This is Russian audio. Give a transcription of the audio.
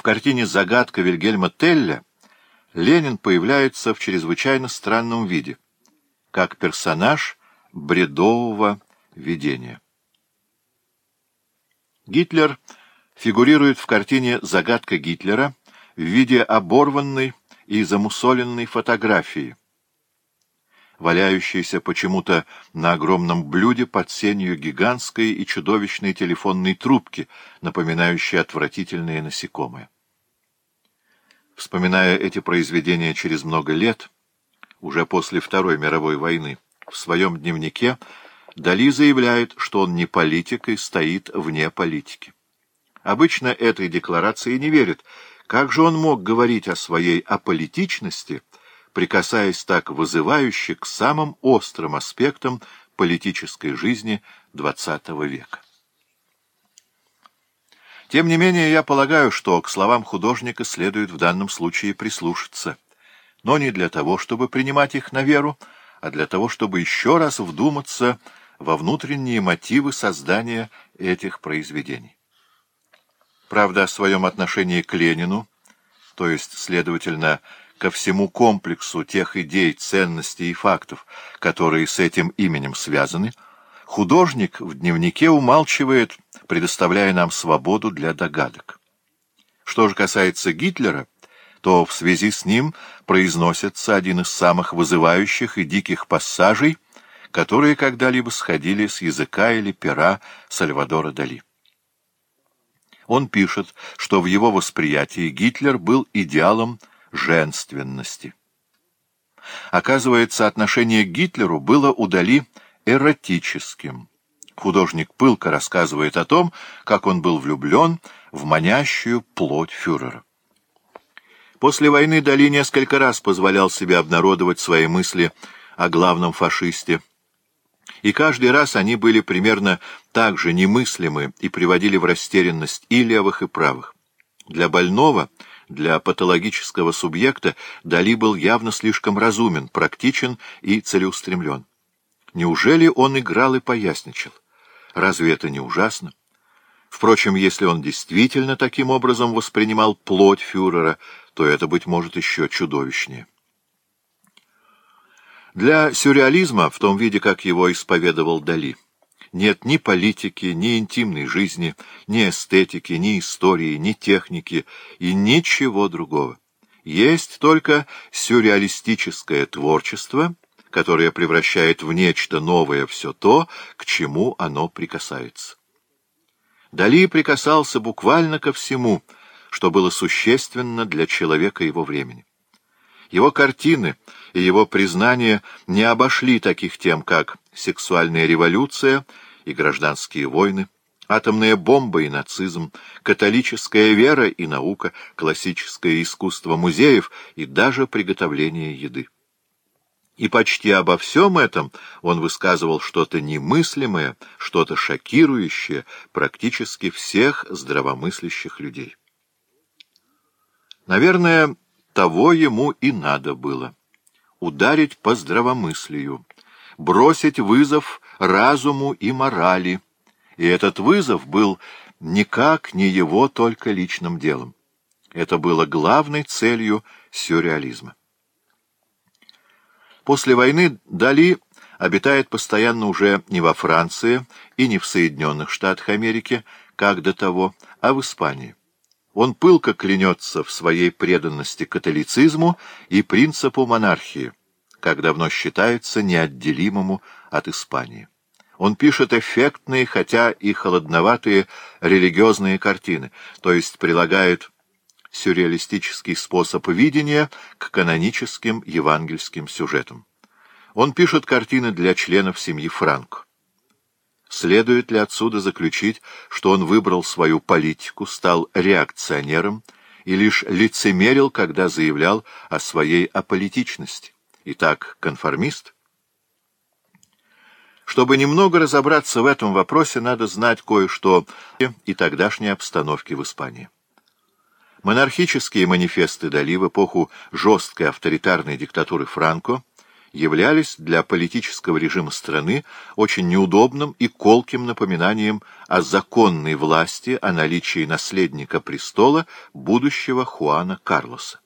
В картине «Загадка» Вильгельма Телля Ленин появляется в чрезвычайно странном виде, как персонаж бредового видения. Гитлер фигурирует в картине «Загадка Гитлера» в виде оборванной и замусоленной фотографии, валяющийся почему-то на огромном блюде под сенью гигантской и чудовищной телефонной трубки, напоминающей отвратительные насекомые. Вспоминая эти произведения через много лет, уже после Второй мировой войны, в своем дневнике Дали заявляет, что он не политик и стоит вне политики. Обычно этой декларации не верят. Как же он мог говорить о своей аполитичности – прикасаясь так вызывающе к самым острым аспектам политической жизни XX века. Тем не менее, я полагаю, что к словам художника следует в данном случае прислушаться, но не для того, чтобы принимать их на веру, а для того, чтобы еще раз вдуматься во внутренние мотивы создания этих произведений. Правда, о своем отношении к Ленину, то есть, следовательно, ко всему комплексу тех идей, ценностей и фактов, которые с этим именем связаны, художник в дневнике умалчивает, предоставляя нам свободу для догадок. Что же касается Гитлера, то в связи с ним произносится один из самых вызывающих и диких пассажей, которые когда-либо сходили с языка или пера Сальвадора Дали. Он пишет, что в его восприятии Гитлер был идеалом женственности. Оказывается, отношение к Гитлеру было у Дали эротическим. Художник пылко рассказывает о том, как он был влюблен в манящую плоть фюрера. После войны Дали несколько раз позволял себе обнародовать свои мысли о главном фашисте. И каждый раз они были примерно так же немыслимы и приводили в растерянность и левых, и правых. Для больного — для патологического субъекта Дали был явно слишком разумен, практичен и целеустремлен. Неужели он играл и поясничал? Разве это не ужасно? Впрочем, если он действительно таким образом воспринимал плоть фюрера, то это, быть может, еще чудовищнее. Для сюрреализма, в том виде, как его исповедовал Дали, нет ни политики, ни интимной жизни, ни эстетики, ни истории, ни техники и ничего другого. Есть только сюрреалистическое творчество, которое превращает в нечто новое все то, к чему оно прикасается. Дали прикасался буквально ко всему, что было существенно для человека его времени. Его картины и его признания не обошли таких тем, как сексуальная революция и гражданские войны, атомная бомба и нацизм, католическая вера и наука, классическое искусство музеев и даже приготовление еды. И почти обо всем этом он высказывал что-то немыслимое, что-то шокирующее практически всех здравомыслящих людей. Наверное, того ему и надо было — ударить по здравомыслию бросить вызов разуму и морали, и этот вызов был никак не его только личным делом. Это было главной целью сюрреализма. После войны Дали обитает постоянно уже не во Франции и не в Соединенных Штатах Америки, как до того, а в Испании. Он пылко клянется в своей преданности католицизму и принципу монархии, как давно считается, неотделимому от Испании. Он пишет эффектные, хотя и холодноватые религиозные картины, то есть прилагает сюрреалистический способ видения к каноническим евангельским сюжетам. Он пишет картины для членов семьи Франк. Следует ли отсюда заключить, что он выбрал свою политику, стал реакционером и лишь лицемерил, когда заявлял о своей аполитичности? Итак, конформист? Чтобы немного разобраться в этом вопросе, надо знать кое-что и тогдашней обстановке в Испании. Монархические манифесты Дали в эпоху жесткой авторитарной диктатуры Франко являлись для политического режима страны очень неудобным и колким напоминанием о законной власти, о наличии наследника престола будущего Хуана Карлоса.